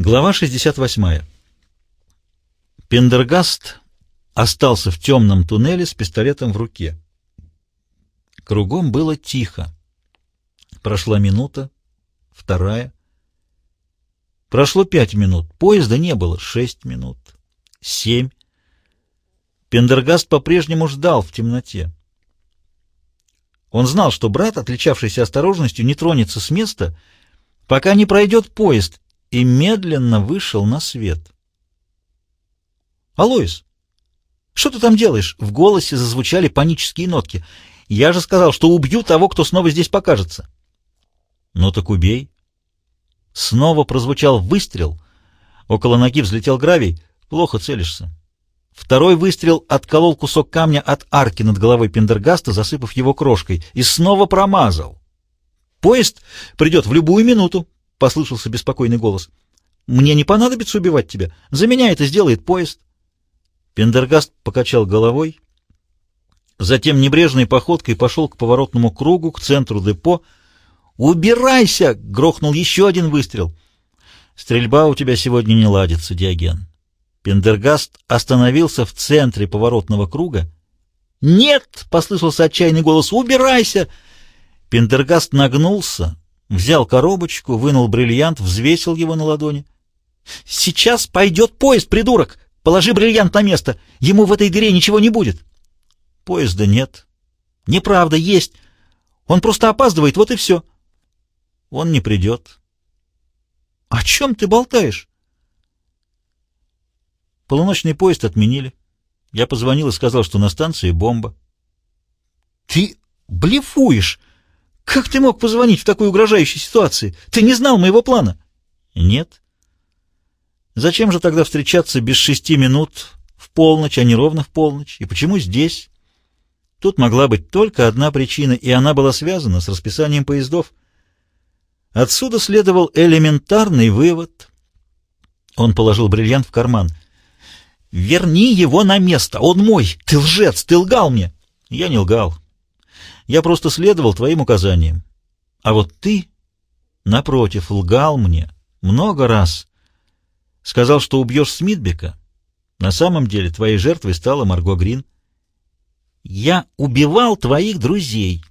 Глава 68. Пендергаст остался в темном туннеле с пистолетом в руке. Кругом было тихо. Прошла минута, вторая. Прошло пять минут, поезда не было, шесть минут, семь. Пендергаст по-прежнему ждал в темноте. Он знал, что брат, отличавшийся осторожностью, не тронется с места, пока не пройдет поезд, и медленно вышел на свет. «Алоис, что ты там делаешь?» В голосе зазвучали панические нотки. «Я же сказал, что убью того, кто снова здесь покажется». «Ну так убей». Снова прозвучал выстрел. Около ноги взлетел гравий. Плохо целишься. Второй выстрел отколол кусок камня от арки над головой Пендергаста, засыпав его крошкой, и снова промазал. «Поезд придет в любую минуту», — послышался беспокойный голос. «Мне не понадобится убивать тебя. За меня это сделает поезд». Пендергаст покачал головой, затем небрежной походкой пошел к поворотному кругу, к центру депо. «Убирайся!» — грохнул еще один выстрел. «Стрельба у тебя сегодня не ладится, Диоген». Пендергаст остановился в центре поворотного круга. «Нет!» — послышался отчаянный голос. «Убирайся!» Пендергаст нагнулся, Взял коробочку, вынул бриллиант, взвесил его на ладони. «Сейчас пойдет поезд, придурок! Положи бриллиант на место! Ему в этой дыре ничего не будет!» «Поезда нет». «Неправда, есть. Он просто опаздывает, вот и все». «Он не придет». «О чем ты болтаешь?» Полуночный поезд отменили. Я позвонил и сказал, что на станции бомба. «Ты блефуешь!» «Как ты мог позвонить в такой угрожающей ситуации? Ты не знал моего плана?» «Нет». «Зачем же тогда встречаться без шести минут в полночь, а не ровно в полночь? И почему здесь?» Тут могла быть только одна причина, и она была связана с расписанием поездов. Отсюда следовал элементарный вывод. Он положил бриллиант в карман. «Верни его на место! Он мой! Ты лжец! Ты лгал мне!» «Я не лгал. Я просто следовал твоим указаниям. А вот ты, напротив, лгал мне много раз. Сказал, что убьешь Смитбека. На самом деле твоей жертвой стала Марго Грин. Я убивал твоих друзей.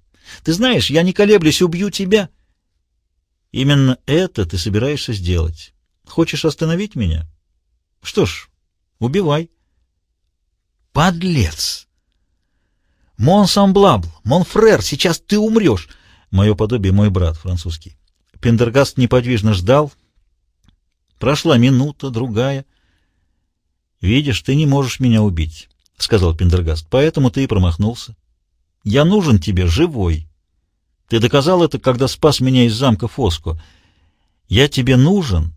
Ты знаешь, я не колеблюсь, убью тебя. Именно это ты собираешься сделать. Хочешь остановить меня? Что ж, убивай. Подлец! «Mon semblable! Mon frère! Сейчас ты умрешь!» Мое подобие мой брат, французский. Пендергаст неподвижно ждал. Прошла минута, другая. «Видишь, ты не можешь меня убить», — сказал Пендергаст, — «поэтому ты и промахнулся. Я нужен тебе живой. Ты доказал это, когда спас меня из замка Фоско. Я тебе нужен,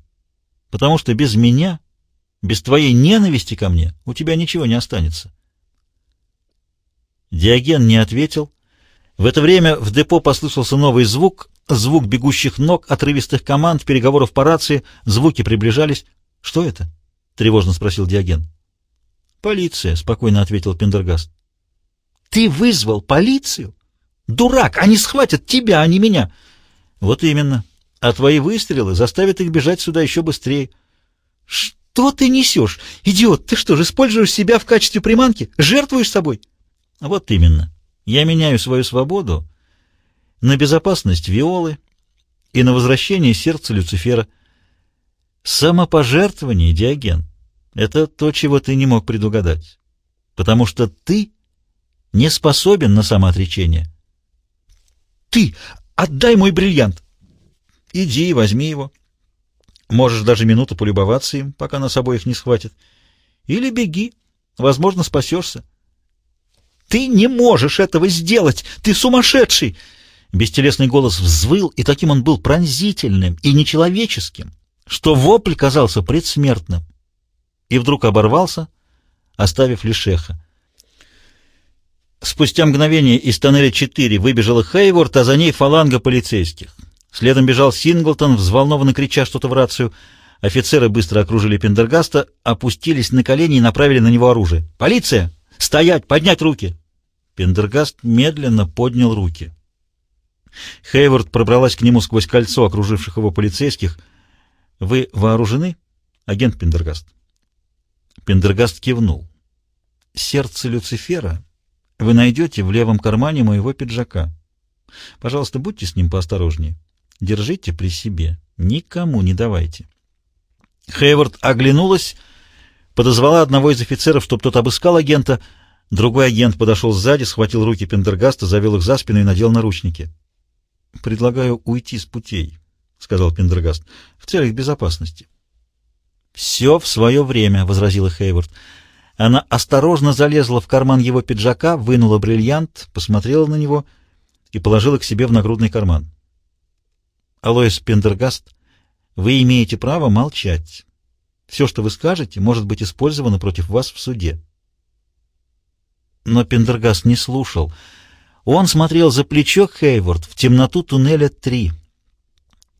потому что без меня, без твоей ненависти ко мне, у тебя ничего не останется». Диоген не ответил. В это время в депо послышался новый звук, звук бегущих ног, отрывистых команд, переговоров по рации, звуки приближались. «Что это?» — тревожно спросил Диоген. «Полиция», — спокойно ответил Пендергаст. «Ты вызвал полицию? Дурак! Они схватят тебя, а не меня!» «Вот именно. А твои выстрелы заставят их бежать сюда еще быстрее». «Что ты несешь? Идиот, ты что же, используешь себя в качестве приманки? Жертвуешь собой?» Вот именно. Я меняю свою свободу на безопасность Виолы и на возвращение сердца Люцифера. Самопожертвование, Диоген, это то, чего ты не мог предугадать, потому что ты не способен на самоотречение. Ты! Отдай мой бриллиант! Иди, возьми его. Можешь даже минуту полюбоваться им, пока нас обоих не схватит. Или беги, возможно, спасешься. «Ты не можешь этого сделать! Ты сумасшедший!» Бестелесный голос взвыл, и таким он был пронзительным и нечеловеческим, что вопль казался предсмертным. И вдруг оборвался, оставив лишь эхо. Спустя мгновение из тоннеля 4 выбежала Хейворд, а за ней фаланга полицейских. Следом бежал Синглтон, взволнованно крича что-то в рацию. Офицеры быстро окружили Пендергаста, опустились на колени и направили на него оружие. «Полиция! Стоять! Поднять руки!» Пендергаст медленно поднял руки. Хейвард пробралась к нему сквозь кольцо окруживших его полицейских. Вы вооружены, агент Пендергаст? Пендергаст кивнул. Сердце Люцифера вы найдете в левом кармане моего пиджака. Пожалуйста, будьте с ним поосторожнее. Держите при себе. Никому не давайте. Хейвард оглянулась, подозвала одного из офицеров, чтобы тот обыскал агента. Другой агент подошел сзади, схватил руки Пендергаста, завел их за спину и надел наручники. «Предлагаю уйти с путей», — сказал Пендергаст, — «в целях безопасности». «Все в свое время», — возразила Хейвард. Она осторожно залезла в карман его пиджака, вынула бриллиант, посмотрела на него и положила к себе в нагрудный карман. «Алоис Пендергаст, вы имеете право молчать. Все, что вы скажете, может быть использовано против вас в суде». Но Пендергаст не слушал. Он смотрел за плечо Хейворд в темноту туннеля 3.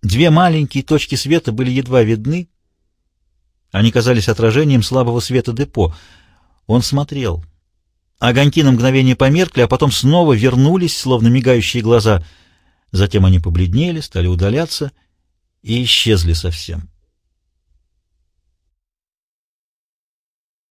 Две маленькие точки света были едва видны. Они казались отражением слабого света депо. Он смотрел. Огоньки на мгновение померкли, а потом снова вернулись, словно мигающие глаза. Затем они побледнели, стали удаляться и исчезли совсем.